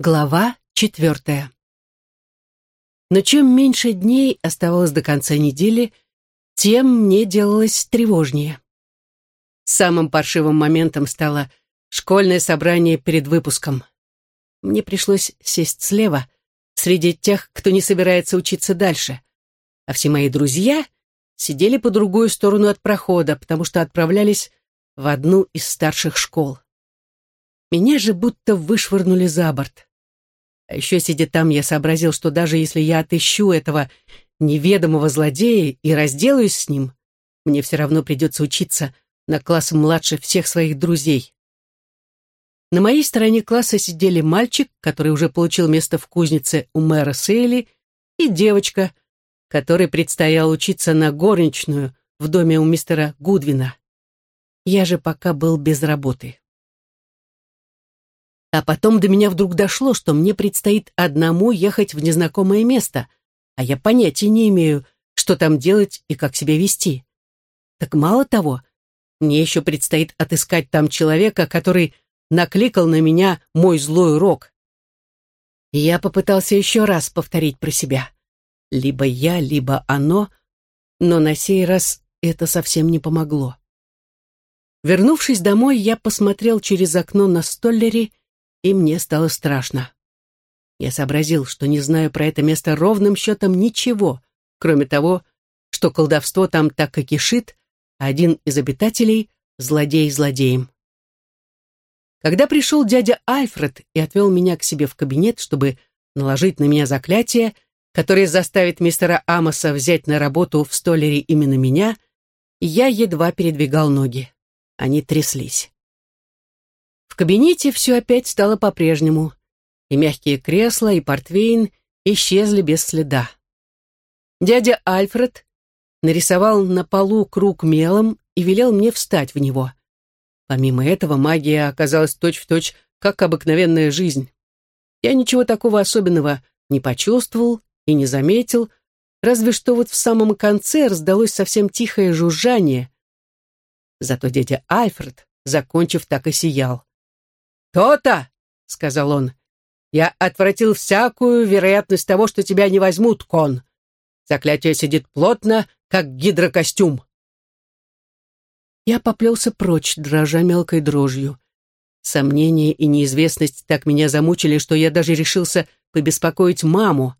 Глава четвертая. Но чем меньше дней оставалось до конца недели, тем мне делалось тревожнее. Самым паршивым моментом стало школьное собрание перед выпуском. Мне пришлось сесть слева, среди тех, кто не собирается учиться дальше. А все мои друзья сидели по другую сторону от прохода, потому что отправлялись в одну из старших школ. Меня же будто вышвырнули за борт. А еще, сидя там, я сообразил, что даже если я отыщу этого неведомого злодея и разделаюсь с ним, мне все равно придется учиться на класс младше всех своих друзей. На моей стороне класса сидели мальчик, который уже получил место в кузнице у мэра Сейли, и девочка, которой предстояло учиться на горничную в доме у мистера Гудвина. Я же пока был без работы. А потом до меня вдруг дошло, что мне предстоит одному ехать в незнакомое место, а я понятия не имею, что там делать и как себя вести. Так мало того, мне еще предстоит отыскать там человека, который накликал на меня мой злой урок. Я попытался еще раз повторить про себя. Либо я, либо оно, но на сей раз это совсем не помогло. Вернувшись домой, я посмотрел через окно на столлере и мне стало страшно. Я сообразил, что не знаю про это место ровным счетом ничего, кроме того, что колдовство там так и кишит, а один из обитателей — злодей злодеем. Когда пришел дядя Альфред и отвел меня к себе в кабинет, чтобы наложить на меня заклятие, которое заставит мистера Амоса взять на работу в столере именно меня, я едва передвигал ноги. Они тряслись. В кабинете все опять стало по-прежнему, и мягкие кресла, и портвейн исчезли без следа. Дядя Альфред нарисовал на полу круг мелом и велел мне встать в него. Помимо этого, магия оказалась точь-в-точь, точь, как обыкновенная жизнь. Я ничего такого особенного не почувствовал и не заметил, разве что вот в самом конце раздалось совсем тихое жужжание. Зато дядя Альфред, закончив, так и сиял. «То-то!» — сказал он. «Я отвратил всякую вероятность того, что тебя не возьмут, кон. Заклятие сидит плотно, как гидрокостюм». Я поплелся прочь, дрожа мелкой дрожью. Сомнения и неизвестность так меня замучили, что я даже решился побеспокоить маму.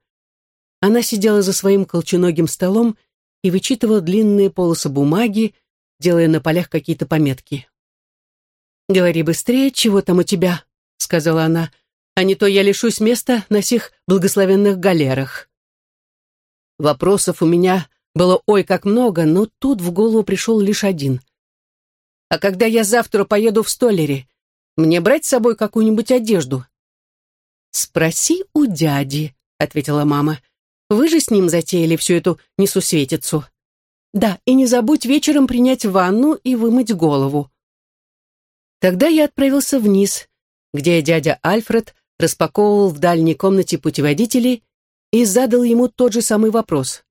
Она сидела за своим колченогим столом и вычитывала длинные полосы бумаги, делая на полях какие-то пометки. «Говори быстрее, чего там у тебя», — сказала она, «а не то я лишусь места на сих благословенных галерах». Вопросов у меня было ой как много, но тут в голову пришел лишь один. «А когда я завтра поеду в Столлере, мне брать с собой какую-нибудь одежду?» «Спроси у дяди», — ответила мама. «Вы же с ним затеяли всю эту несусветицу». «Да, и не забудь вечером принять ванну и вымыть голову». Тогда я отправился вниз, где дядя Альфред распаковывал в дальней комнате путеводители и задал ему тот же самый вопрос.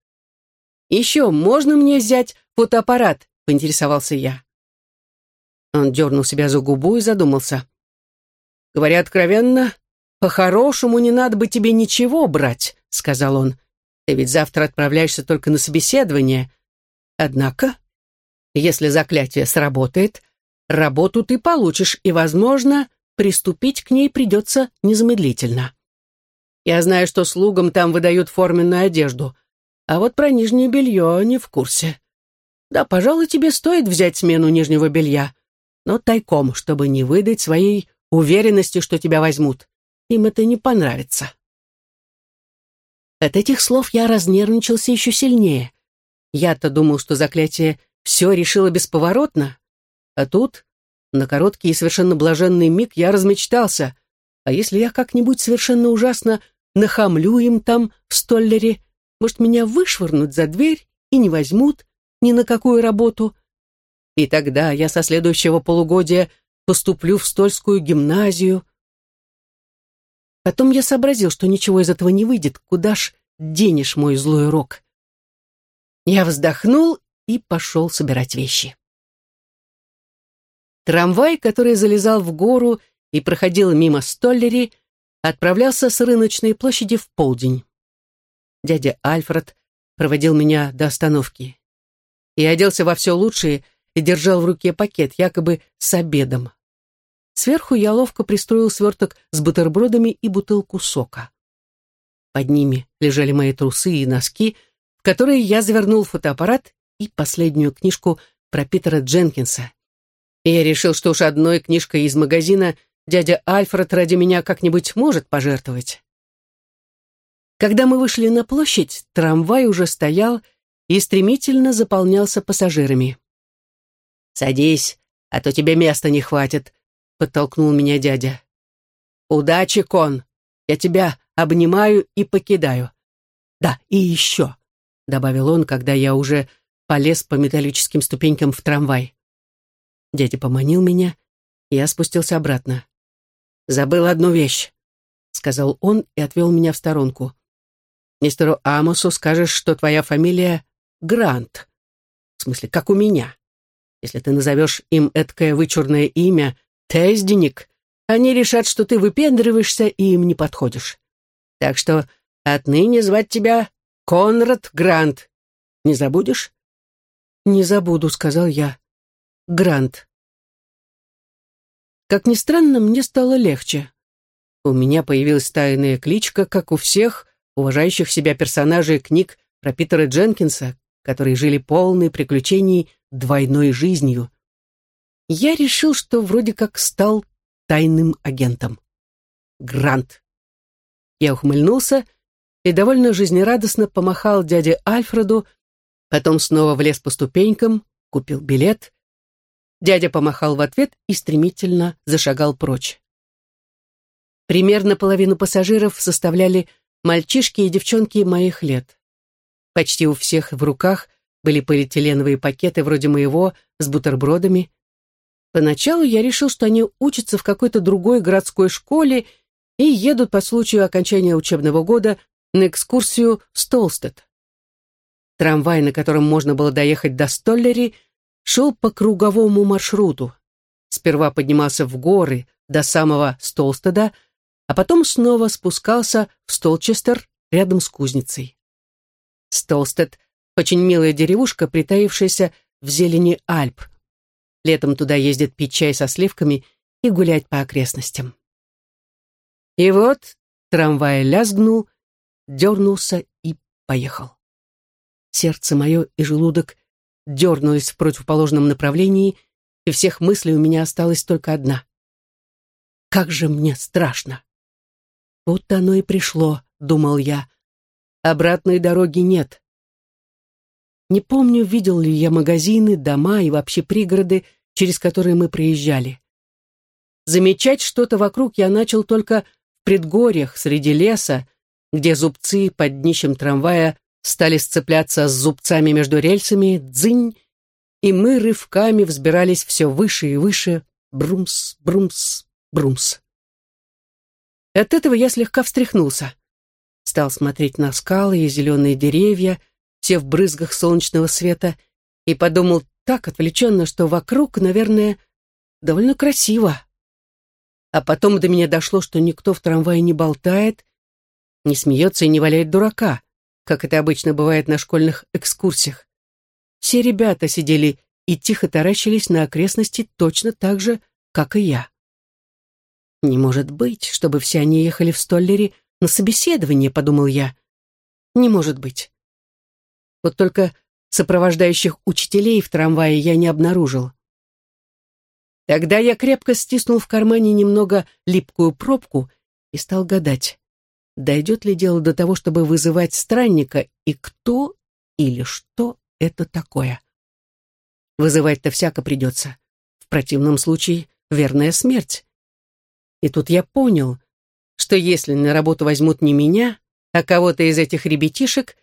«Еще можно мне взять фотоаппарат?» — поинтересовался я. Он дернул себя за губу и задумался. «Говоря откровенно, по-хорошему не надо бы тебе ничего брать», — сказал он. «Ты ведь завтра отправляешься только на собеседование. Однако, если заклятие сработает, работу ты получишь, и, возможно, приступить к ней придется незамедлительно. Я знаю, что слугам там выдают форменную одежду, а вот про нижнее белье не в курсе. Да, пожалуй, тебе стоит взять смену нижнего белья, но тайком, чтобы не выдать своей уверенности, что тебя возьмут. Им это не понравится. От этих слов я разнервничался еще сильнее. Я-то думал, что заклятие все решило бесповоротно, а тут, на короткий и совершенно блаженный миг, я размечтался. А если я как-нибудь совершенно ужасно нахамлю им там, в столлере, может, меня вышвырнут за дверь и не возьмут ни на какую работу? И тогда я со следующего полугодия поступлю в Стольскую гимназию. Потом я сообразил, что ничего из этого не выйдет. Куда ж денешь мой злой урок? Я вздохнул и пошел собирать вещи. Трамвай, который залезал в гору и проходил мимо Столлери, отправлялся с рыночной площади в полдень. Дядя Альфред проводил меня до остановки. Я оделся во все лучшее и держал в руке пакет, якобы с обедом. Сверху я ловко пристроил сверток с бутербродами и бутылку сока. Под ними лежали мои трусы и носки, в которые я завернул фотоаппарат и последнюю книжку про Питера Дженкинса. И я решил, что уж одной книжкой из магазина дядя Альфред ради меня как-нибудь может пожертвовать. Когда мы вышли на площадь, трамвай уже стоял и стремительно заполнялся пассажирами. «Садись, а то тебе места не хватит», — подтолкнул меня дядя. «Удачи, Кон! Я тебя обнимаю и покидаю. Да, и еще», — добавил он, когда я уже полез по металлическим ступенькам в трамвай. Дядя поманил меня, я спустился обратно. «Забыл одну вещь», — сказал он и отвел меня в сторонку. «Мистеру Амосу скажешь, что твоя фамилия Грант. В смысле, как у меня. Если ты назовешь им эткое вычурное имя Тезденик, они решат, что ты выпендриваешься и им не подходишь. Так что отныне звать тебя Конрад Грант. Не забудешь? Не забуду, сказал я. Грант. Как ни странно, мне стало легче. У меня появилась тайная кличка, как у всех уважающих себя персонажей книг про Питера Дженкинса, которые жили полные приключений двойной жизнью. Я решил, что вроде как стал тайным агентом. Грант. Я ухмыльнулся и довольно жизнерадостно помахал дяде Альфреду, потом снова влез по ступенькам, купил билет. Дядя помахал в ответ и стремительно зашагал прочь. Примерно половину пассажиров составляли мальчишки и девчонки моих лет. Почти у всех в руках были полиэтиленовые пакеты вроде моего с бутербродами. Поначалу я решил, что они учатся в какой-то другой городской школе и едут по случаю окончания учебного года на экскурсию в Столстед. Трамвай, на котором можно было доехать до Столлери, шел по круговому маршруту. Сперва поднимался в горы до самого Столстеда, а потом снова спускался в Столчестер рядом с кузницей. Столстед — очень милая деревушка, притаившаяся в зелени Альп. Летом туда ездят пить чай со сливками и гулять по окрестностям. И вот трамвай лязгнул, дернулся и поехал. Сердце мое и желудок дернулись в противоположном направлении, и всех мыслей у меня осталась только одна. Как же мне страшно! Вот оно и пришло, думал я. Обратной дороги нет. Не помню, видел ли я магазины, дома и вообще пригороды, через которые мы проезжали. Замечать что-то вокруг я начал только в предгорьях, среди леса, где зубцы под днищем трамвая стали сцепляться с зубцами между рельсами, дзынь, и мы рывками взбирались все выше и выше, брумс, брумс, брумс. От этого я слегка встряхнулся. Стал смотреть на скалы и зеленые деревья, все в брызгах солнечного света, и подумал так отвлеченно, что вокруг, наверное, довольно красиво. А потом до меня дошло, что никто в трамвае не болтает, не смеется и не валяет дурака, как это обычно бывает на школьных экскурсиях. Все ребята сидели и тихо таращились на окрестности точно так же, как и я. «Не может быть, чтобы все они ехали в Столлере на собеседование», — подумал я. «Не может быть». Вот только сопровождающих учителей в трамвае я не обнаружил. Тогда я крепко стиснул в кармане немного липкую пробку и стал гадать, дойдет ли дело до того, чтобы вызывать странника, и кто или что это такое. Вызывать-то всяко придется. В противном случае верная смерть. И тут я понял, что если на работу возьмут не меня, а кого-то из этих ребятишек,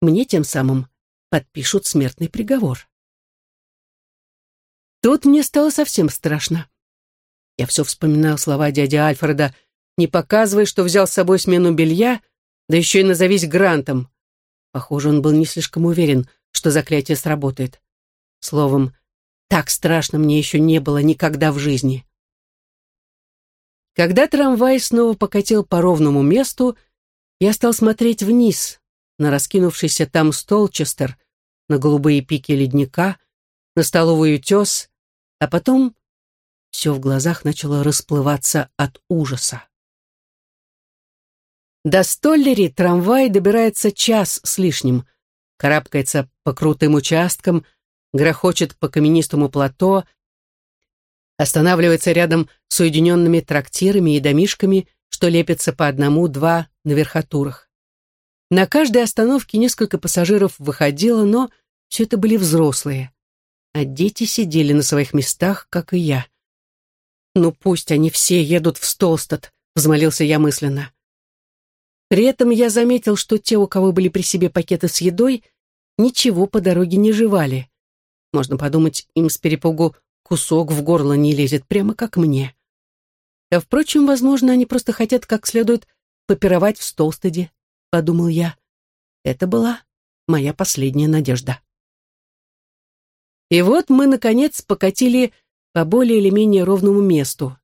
мне тем самым подпишут смертный приговор. Тут мне стало совсем страшно. Я все вспоминал слова дяди Альфреда «Не показывай, что взял с собой смену белья, да еще и назовись Грантом». Похоже, он был не слишком уверен, что заклятие сработает. Словом, так страшно мне еще не было никогда в жизни. Когда трамвай снова покатил по ровному месту, я стал смотреть вниз, на раскинувшийся там столчестер, на голубые пики ледника, на столовый утес, а потом все в глазах начало расплываться от ужаса. До Столлери трамвай добирается час с лишним, карабкается по крутым участкам, грохочет по каменистому плато, останавливается рядом с уединенными трактирами и домишками, что лепятся по одному-два на верхотурах. На каждой остановке несколько пассажиров выходило, но все это были взрослые, а дети сидели на своих местах, как и я. «Ну пусть они все едут в Столстад», — взмолился я мысленно. При этом я заметил, что те, у кого были при себе пакеты с едой, ничего по дороге не жевали. Можно подумать, им с перепугу кусок в горло не лезет, прямо как мне. А впрочем, возможно, они просто хотят как следует попировать в Столстеде, подумал я. Это была моя последняя надежда. И вот мы, наконец, покатили по более или менее ровному месту.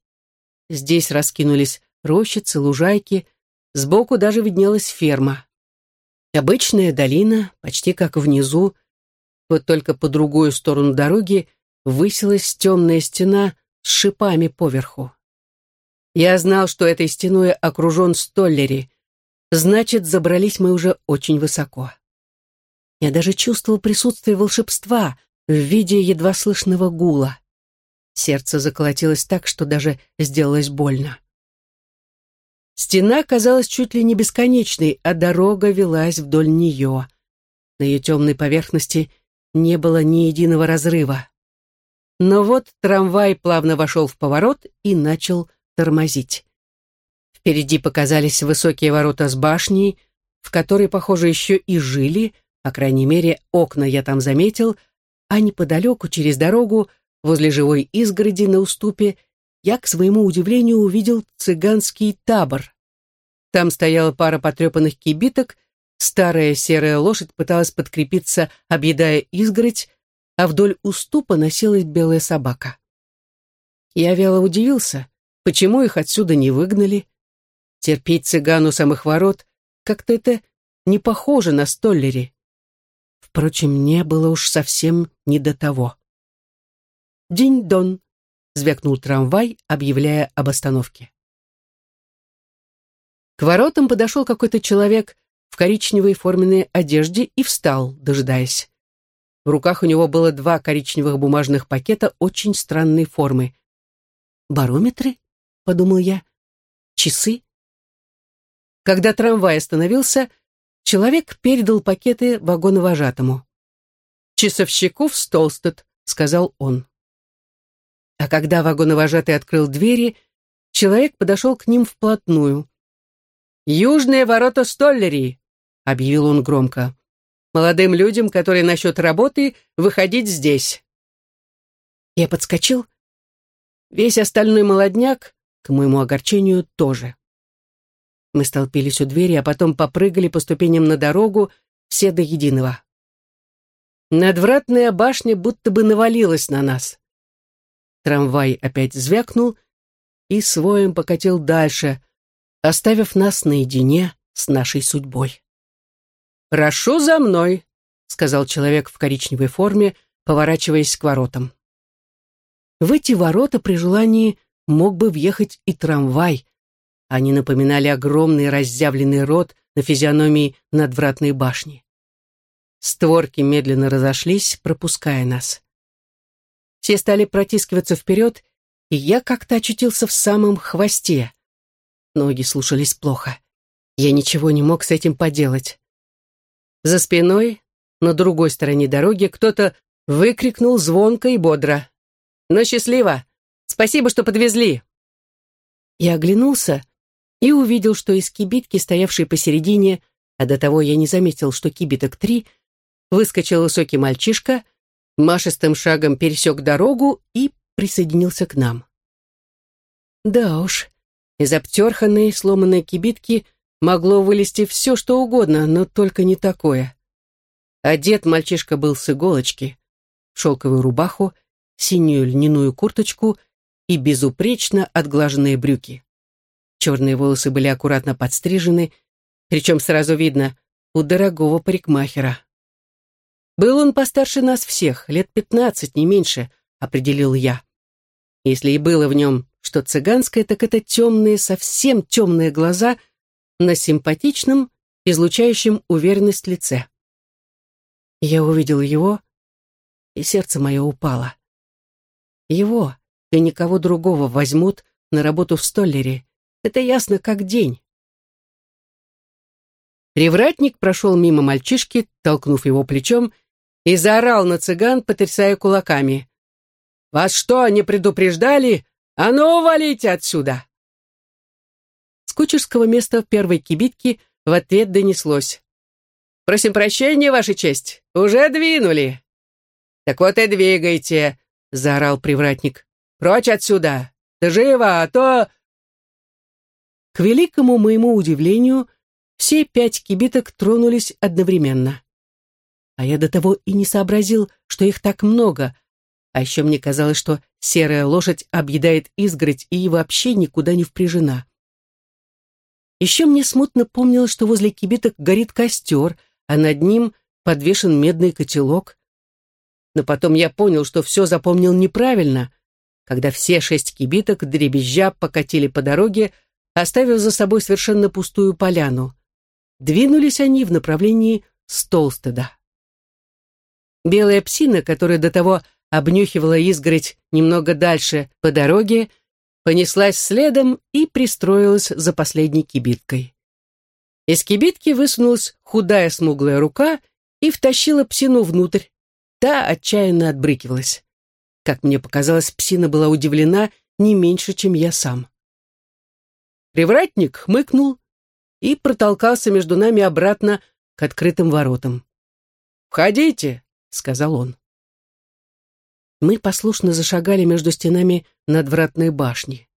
Здесь раскинулись рощицы, лужайки, сбоку даже виднелась ферма. Обычная долина, почти как внизу, вот только по другую сторону дороги высилась темная стена с шипами поверху. Я знал, что этой стеной окружен Столлери, значит, забрались мы уже очень высоко. Я даже чувствовал присутствие волшебства в виде едва слышного гула. Сердце заколотилось так, что даже сделалось больно. Стена казалась чуть ли не бесконечной, а дорога велась вдоль нее. На ее темной поверхности не было ни единого разрыва. Но вот трамвай плавно вошел в поворот и начал тормозить. Впереди показались высокие ворота с башней, в которой, похоже, еще и жили, по крайней мере, окна я там заметил, а неподалеку, через дорогу, Возле живой изгороди на уступе я, к своему удивлению, увидел цыганский табор. Там стояла пара потрепанных кибиток, старая серая лошадь пыталась подкрепиться, объедая изгородь, а вдоль уступа носилась белая собака. Я вяло удивился, почему их отсюда не выгнали. Терпеть цыгану самых ворот как-то это не похоже на столлере. Впрочем, мне было уж совсем не до того. «Динь-дон!» — звякнул трамвай, объявляя об остановке. К воротам подошел какой-то человек в коричневой форменной одежде и встал, дожидаясь. В руках у него было два коричневых бумажных пакета очень странной формы. «Барометры?» — подумал я. «Часы?» Когда трамвай остановился, человек передал пакеты вагоновожатому. «Часовщику в Столстед», — сказал он. А когда вагоновожатый открыл двери, человек подошел к ним вплотную. «Южные ворота Столлери!» — объявил он громко. «Молодым людям, которые насчет работы, выходить здесь». Я подскочил. Весь остальной молодняк, к моему огорчению, тоже. Мы столпились у двери, а потом попрыгали по ступеням на дорогу, все до единого. Надвратная башня будто бы навалилась на нас. Трамвай опять звякнул и своим покатил дальше, оставив нас наедине с нашей судьбой. «Прошу за мной», — сказал человек в коричневой форме, поворачиваясь к воротам. В эти ворота при желании мог бы въехать и трамвай. Они напоминали огромный разъявленный рот на физиономии надвратной башни. Створки медленно разошлись, пропуская нас. Все стали протискиваться вперед, и я как-то очутился в самом хвосте. Ноги слушались плохо. Я ничего не мог с этим поделать. За спиной, на другой стороне дороги, кто-то выкрикнул звонко и бодро. «Ну, счастливо! Спасибо, что подвезли!» Я оглянулся и увидел, что из кибитки, стоявшей посередине, а до того я не заметил, что кибиток три, выскочил высокий мальчишка машистым шагом пересек дорогу и присоединился к нам. Да уж, из обтерханной, сломанной кибитки могло вылезти все, что угодно, но только не такое. Одет мальчишка был с иголочки, шелковую рубаху, синюю льняную курточку и безупречно отглаженные брюки. Черные волосы были аккуратно подстрижены, причем сразу видно, у дорогого парикмахера. Был он постарше нас всех, лет пятнадцать, не меньше, определил я. Если и было в нем что цыганское, так это темные, совсем темные глаза на симпатичном, излучающем уверенность лице. Я увидел его, и сердце мое упало. Его и никого другого возьмут на работу в Столлере. Это ясно как день. Привратник прошел мимо мальчишки, толкнув его плечом, и заорал на цыган, потрясая кулаками. «Вас что, не предупреждали? А ну, валите отсюда!» С кучерского места в первой кибитке в ответ донеслось. «Просим прощения, Ваша честь, уже двинули!» «Так вот и двигайте!» — заорал привратник. «Прочь отсюда! Да живо, а то...» К великому моему удивлению, все пять кибиток тронулись одновременно. А я до того и не сообразил, что их так много, а еще мне казалось, что серая лошадь объедает изгородь и вообще никуда не впряжена. Еще мне смутно помнилось, что возле кибиток горит костер, а над ним подвешен медный котелок. Но потом я понял, что все запомнил неправильно, когда все шесть кибиток дребезжа покатили по дороге, оставив за собой совершенно пустую поляну. Двинулись они в направлении Столстеда. Белая псина, которая до того обнюхивала изгородь немного дальше по дороге, понеслась следом и пристроилась за последней кибиткой. Из кибитки высунулась худая смуглая рука и втащила псину внутрь. Та отчаянно отбрыкивалась. Как мне показалось, псина была удивлена не меньше, чем я сам. Привратник хмыкнул и протолкался между нами обратно к открытым воротам. «Входите», — сказал он. Мы послушно зашагали между стенами надвратной башни.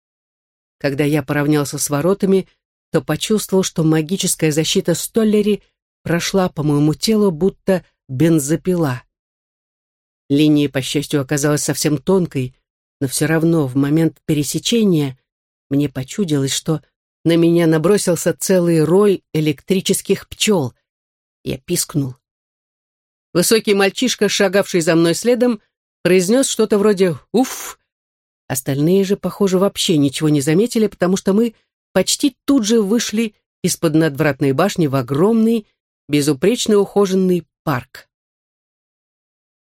Когда я поравнялся с воротами, то почувствовал, что магическая защита Столлери прошла по моему телу, будто бензопила. Линия, по счастью, оказалась совсем тонкой, но все равно в момент пересечения мне почудилось, что на меня набросился целый рой электрических пчел. Я пискнул. Высокий мальчишка, шагавший за мной следом, произнес что-то вроде «Уф!». Остальные же, похоже, вообще ничего не заметили, потому что мы почти тут же вышли из-под надвратной башни в огромный, безупречно ухоженный парк.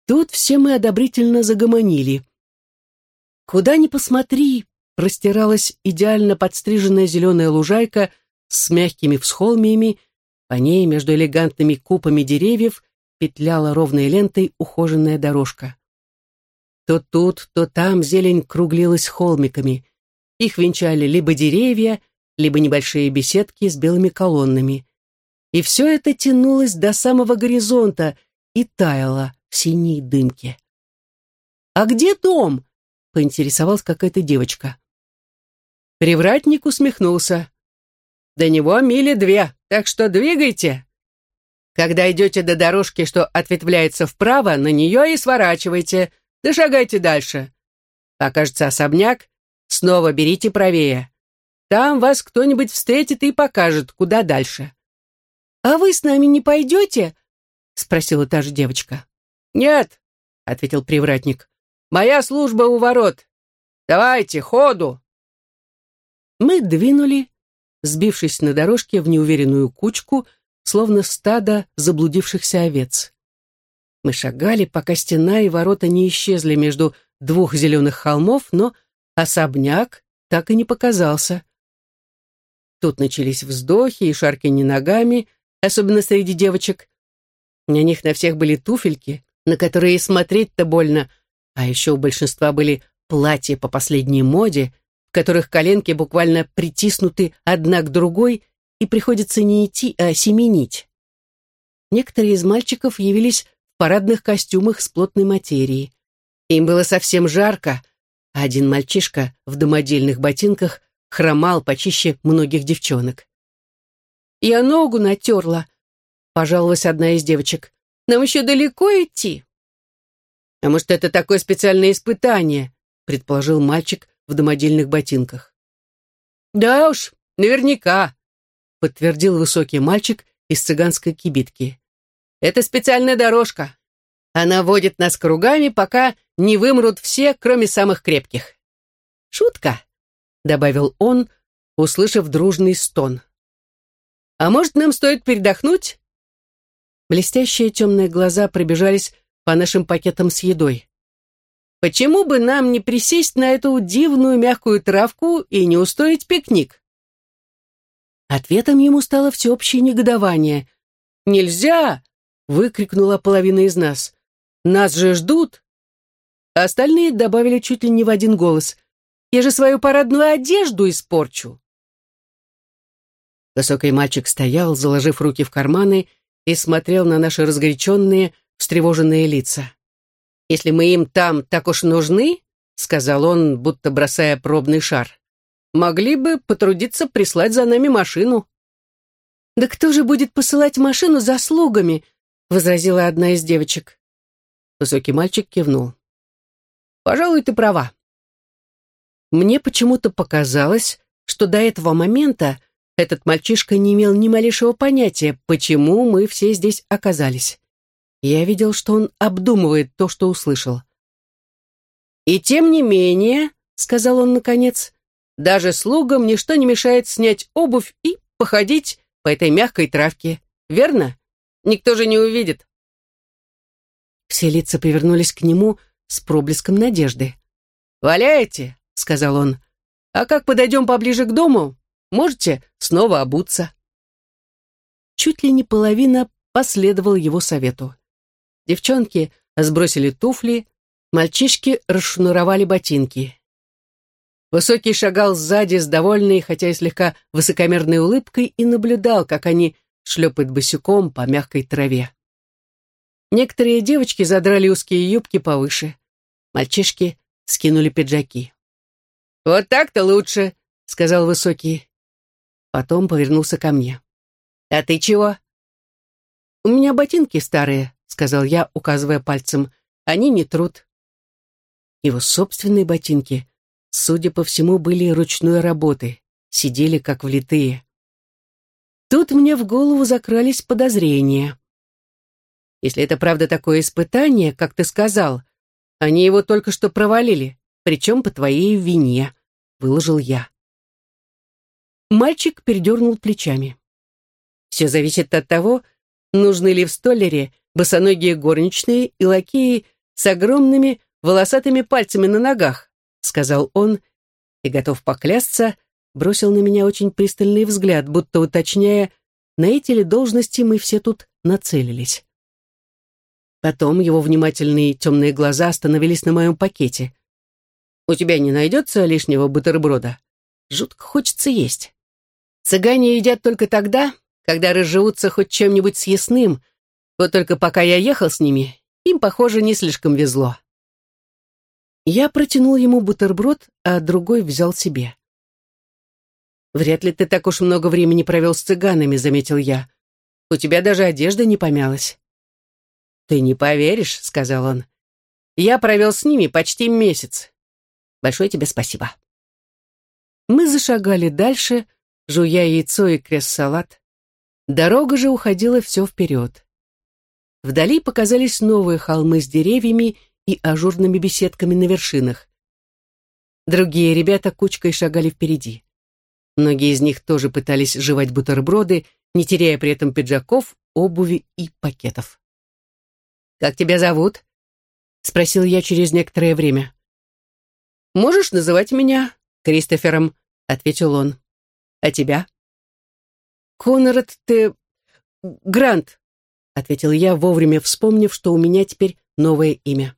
Тут все мы одобрительно загомонили. Куда ни посмотри, простиралась идеально подстриженная зеленая лужайка с мягкими всхолмиями, по ней между элегантными купами деревьев петляла ровной лентой ухоженная дорожка. То тут, то там зелень круглилась холмиками. Их венчали либо деревья, либо небольшие беседки с белыми колоннами. И все это тянулось до самого горизонта и таяло, в синей дымке. «А где дом?» — поинтересовалась какая-то девочка. Привратник усмехнулся. «До него мили две, так что двигайте. Когда идете до дорожки, что ответвляется вправо, на нее и сворачивайте, да шагайте дальше. Покажется особняк, снова берите правее. Там вас кто-нибудь встретит и покажет, куда дальше». «А вы с нами не пойдете?» — спросила та же девочка. «Нет», — ответил привратник, — «моя служба у ворот. Давайте, ходу!» Мы двинули, сбившись на дорожке в неуверенную кучку, словно стадо заблудившихся овец. Мы шагали, пока стена и ворота не исчезли между двух зеленых холмов, но особняк так и не показался. Тут начались вздохи и шарканье ногами, особенно среди девочек. На них на всех были туфельки, на которые смотреть-то больно, а еще у большинства были платья по последней моде, в которых коленки буквально притиснуты одна к другой, и приходится не идти, а семенить. Некоторые из мальчиков явились в парадных костюмах с плотной материей. Им было совсем жарко, а один мальчишка в домодельных ботинках хромал почище многих девчонок. «Я ногу натерла», — пожаловалась одна из девочек. Нам еще далеко идти?» «А может, это такое специальное испытание?» предположил мальчик в домодельных ботинках. «Да уж, наверняка», — подтвердил высокий мальчик из цыганской кибитки. «Это специальная дорожка. Она водит нас кругами, пока не вымрут все, кроме самых крепких». «Шутка», — добавил он, услышав дружный стон. «А может, нам стоит передохнуть?» Блестящие темные глаза пробежались по нашим пакетам с едой. «Почему бы нам не присесть на эту дивную мягкую травку и не устроить пикник?» Ответом ему стало всеобщее негодование. «Нельзя!» — выкрикнула половина из нас. «Нас же ждут!» остальные добавили чуть ли не в один голос. «Я же свою парадную одежду испорчу!» Высокий мальчик стоял, заложив руки в карманы, и смотрел на наши разгоряченные, встревоженные лица. «Если мы им там так уж нужны, — сказал он, будто бросая пробный шар, — могли бы потрудиться прислать за нами машину». «Да кто же будет посылать машину за слугами?» — возразила одна из девочек. Высокий мальчик кивнул. «Пожалуй, ты права». Мне почему-то показалось, что до этого момента этот мальчишка не имел ни малейшего понятия, почему мы все здесь оказались. Я видел, что он обдумывает то, что услышал. «И тем не менее», — сказал он наконец, — «даже слугам ничто не мешает снять обувь и походить по этой мягкой травке. Верно? Никто же не увидит». Все лица повернулись к нему с проблеском надежды. «Валяете?» — сказал он. «А как подойдем поближе к дому, Можете снова обуться». Чуть ли не половина последовал его совету. Девчонки сбросили туфли, мальчишки расшнуровали ботинки. Высокий шагал сзади с довольной, хотя и слегка высокомерной улыбкой и наблюдал, как они шлепают босиком по мягкой траве. Некоторые девочки задрали узкие юбки повыше. Мальчишки скинули пиджаки. «Вот так-то лучше», — сказал Высокий. Потом повернулся ко мне. «А ты чего?» «У меня ботинки старые», — сказал я, указывая пальцем. «Они не труд». Его собственные ботинки, судя по всему, были ручной работы, сидели как влитые. Тут мне в голову закрались подозрения. Если это правда такое испытание, как ты сказал, они его только что провалили, причем по твоей вине, — выложил я. Мальчик передернул плечами. Все зависит от того, нужны ли в столере босоногие горничные и лакеи с огромными волосатыми пальцами на ногах, сказал он, и, готов поклясться, бросил на меня очень пристальный взгляд, будто уточняя, на эти ли должности мы все тут нацелились. Потом его внимательные темные глаза остановились на моем пакете. «У тебя не найдется лишнего бутерброда? Жутко хочется есть». Цыгане едят только тогда, когда разживутся хоть чем-нибудь съестным, вот только пока я ехал с ними, им, похоже, не слишком везло. Я протянул ему бутерброд, а другой взял себе. «Вряд ли ты так уж много времени провел с цыганами», — заметил я. «У тебя даже одежда не помялась». «Ты не поверишь», — сказал он. «Я провел с ними почти месяц. Большое тебе спасибо». Мы зашагали дальше, — жуя яйцо и крест-салат. Дорога же уходила все вперед. Вдали показались новые холмы с деревьями и ажурными беседками на вершинах. Другие ребята кучкой шагали впереди. Многие из них тоже пытались жевать бутерброды, не теряя при этом пиджаков, обуви и пакетов. «Как тебя зовут?» — спросил я через некоторое время. «Можешь называть меня Кристофером», — ответил он. А тебя? Конрад ты... Грант, ответил я, вовремя вспомнив, что у меня теперь новое имя.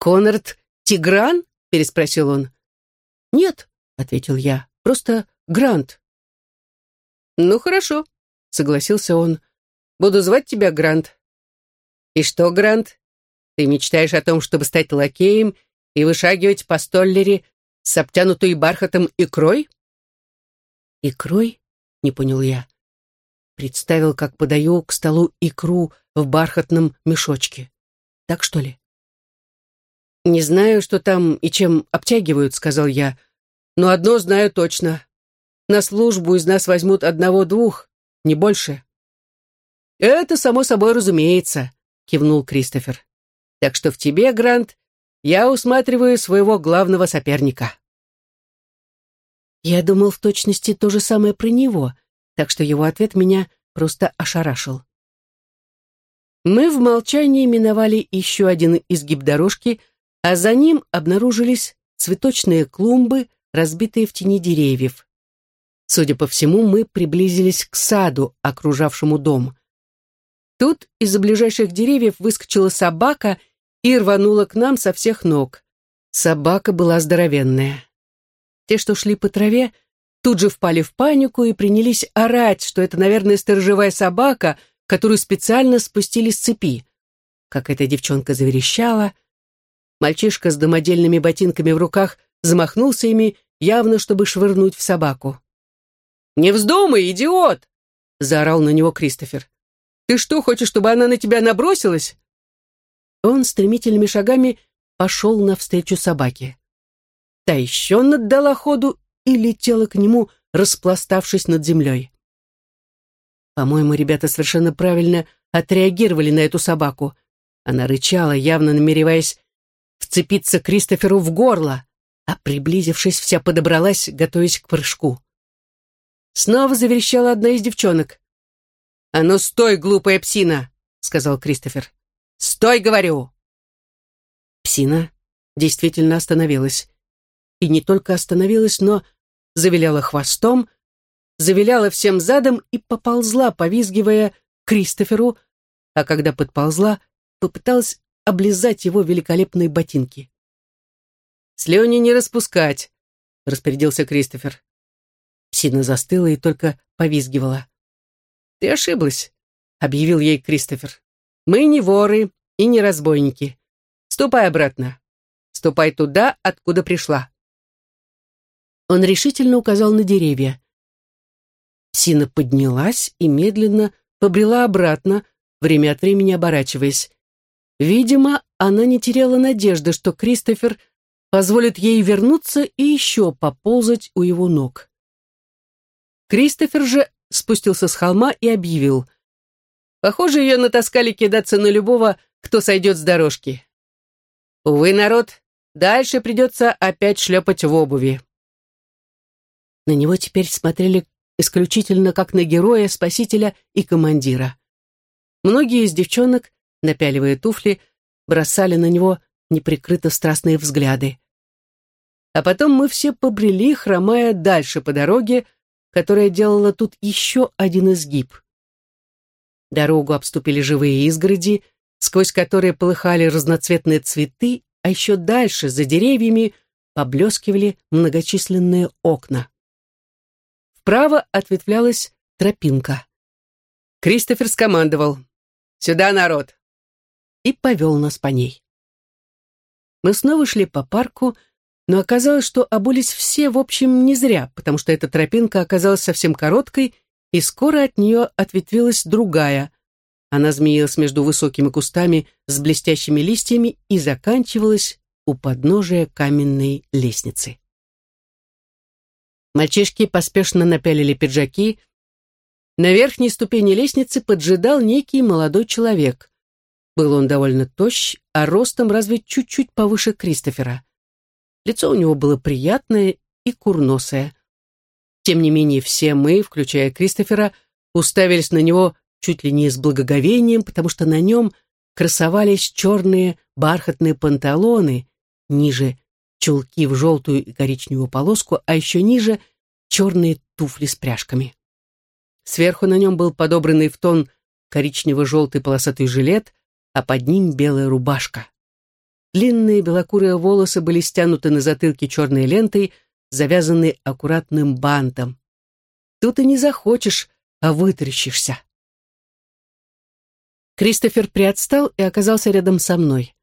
Конрад Тигран? переспросил он. Нет, ответил я, просто Грант. Ну хорошо, согласился он. Буду звать тебя Грант. И что, Грант? Ты мечтаешь о том, чтобы стать лакеем и вышагивать по столлере с обтянутой бархатом икрой? «Икрой?» — не понял я. Представил, как подаю к столу икру в бархатном мешочке. Так что ли? «Не знаю, что там и чем обтягивают», — сказал я. «Но одно знаю точно. На службу из нас возьмут одного-двух, не больше. Это само собой разумеется, кивнул Кристофер. Так что в тебе, Грант, я усматриваю своего главного соперника. Я думал в точности то же самое про него, так что его ответ меня просто ошарашил. Мы в молчании миновали еще один изгиб дорожки, а за ним обнаружились цветочные клумбы, разбитые в тени деревьев. Судя по всему, мы приблизились к саду, окружавшему дом. Тут из-за ближайших деревьев выскочила собака и рванула к нам со всех ног. Собака была здоровенная. Те, что шли по траве, тут же впали в панику и принялись орать, что это, наверное, сторожевая собака, которую специально спустили с цепи. Как эта девчонка заверещала. Мальчишка с домодельными ботинками в руках замахнулся ими, явно чтобы швырнуть в собаку. «Не вздумай, идиот!» — заорал на него Кристофер. «Ты что, хочешь, чтобы она на тебя набросилась?» Он стремительными шагами пошел навстречу собаке. Та еще наддала ходу и летела к нему, распластавшись над землей. По-моему, ребята совершенно правильно отреагировали на эту собаку. Она рычала, явно намереваясь вцепиться Кристоферу в горло, а, приблизившись, вся подобралась, готовясь к прыжку. Снова заверещала одна из девчонок. «А ну стой, глупая псина!» — сказал Кристофер. «Стой, говорю!» Псина действительно остановилась. И не только остановилась, но завиляла хвостом, завиляла всем задом и поползла, повизгивая Кристоферу, а когда подползла, попыталась облизать его великолепные ботинки. «Слюни не распускать», — распорядился Кристофер. Псина застыла и только повизгивала. «Ты ошиблась», — объявил ей Кристофер. «Мы не воры и не разбойники. Ступай обратно. Ступай туда, откуда пришла». Он решительно указал на деревья. Псина поднялась и медленно побрела обратно, время от времени оборачиваясь. Видимо, она не теряла надежды, что Кристофер позволит ей вернуться и еще поползать у его ног. Кристофер же спустился с холма и объявил. Похоже, ее натаскали кидаться на любого, кто сойдет с дорожки. Увы, народ, дальше придется опять шлепать в обуви. На него теперь смотрели исключительно как на героя, спасителя и командира. Многие из девчонок, напяливая туфли, бросали на него неприкрыто страстные взгляды. А потом мы все побрели, хромая дальше по дороге, которая делала тут еще один изгиб. Дорогу обступили живые изгороди, сквозь которые полыхали разноцветные цветы, а еще дальше, за деревьями, поблескивали многочисленные окна. Вправо ответвлялась тропинка. Кристофер скомандовал «Сюда, народ!» И повел нас по ней. Мы снова шли по парку, но оказалось, что обулись все, в общем, не зря, потому что эта тропинка оказалась совсем короткой, и скоро от нее ответвилась другая. Она змеилась между высокими кустами с блестящими листьями и заканчивалась у подножия каменной лестницы. Мальчишки поспешно напялили пиджаки. На верхней ступени лестницы поджидал некий молодой человек. Был он довольно тощ, а ростом разве чуть-чуть повыше Кристофера. Лицо у него было приятное и курносое. Тем не менее, все мы, включая Кристофера, уставились на него чуть ли не с благоговением, потому что на нем красовались черные бархатные панталоны, ниже чулки в желтую и коричневую полоску, а еще ниже черные туфли с пряжками. Сверху на нем был подобранный в тон коричнево-желтый полосатый жилет, а под ним белая рубашка. Длинные белокурые волосы были стянуты на затылке черной лентой, завязанной аккуратным бантом. Тут и не захочешь, а вытрящишься. Кристофер приотстал и оказался рядом со мной.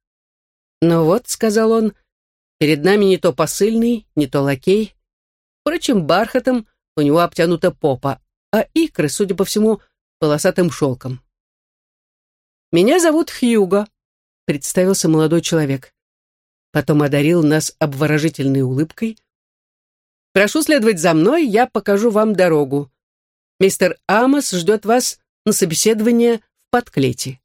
«Ну вот», — сказал он, — «перед нами не то посыльный, не то лакей. Впрочем, бархатом у него обтянута попа, а икры, судя по всему, полосатым шелком». «Меня зовут Хьюго», представился молодой человек. Потом одарил нас обворожительной улыбкой. Прошу следовать за мной, я покажу вам дорогу. Мистер Амос ждет вас на собеседование в подклете.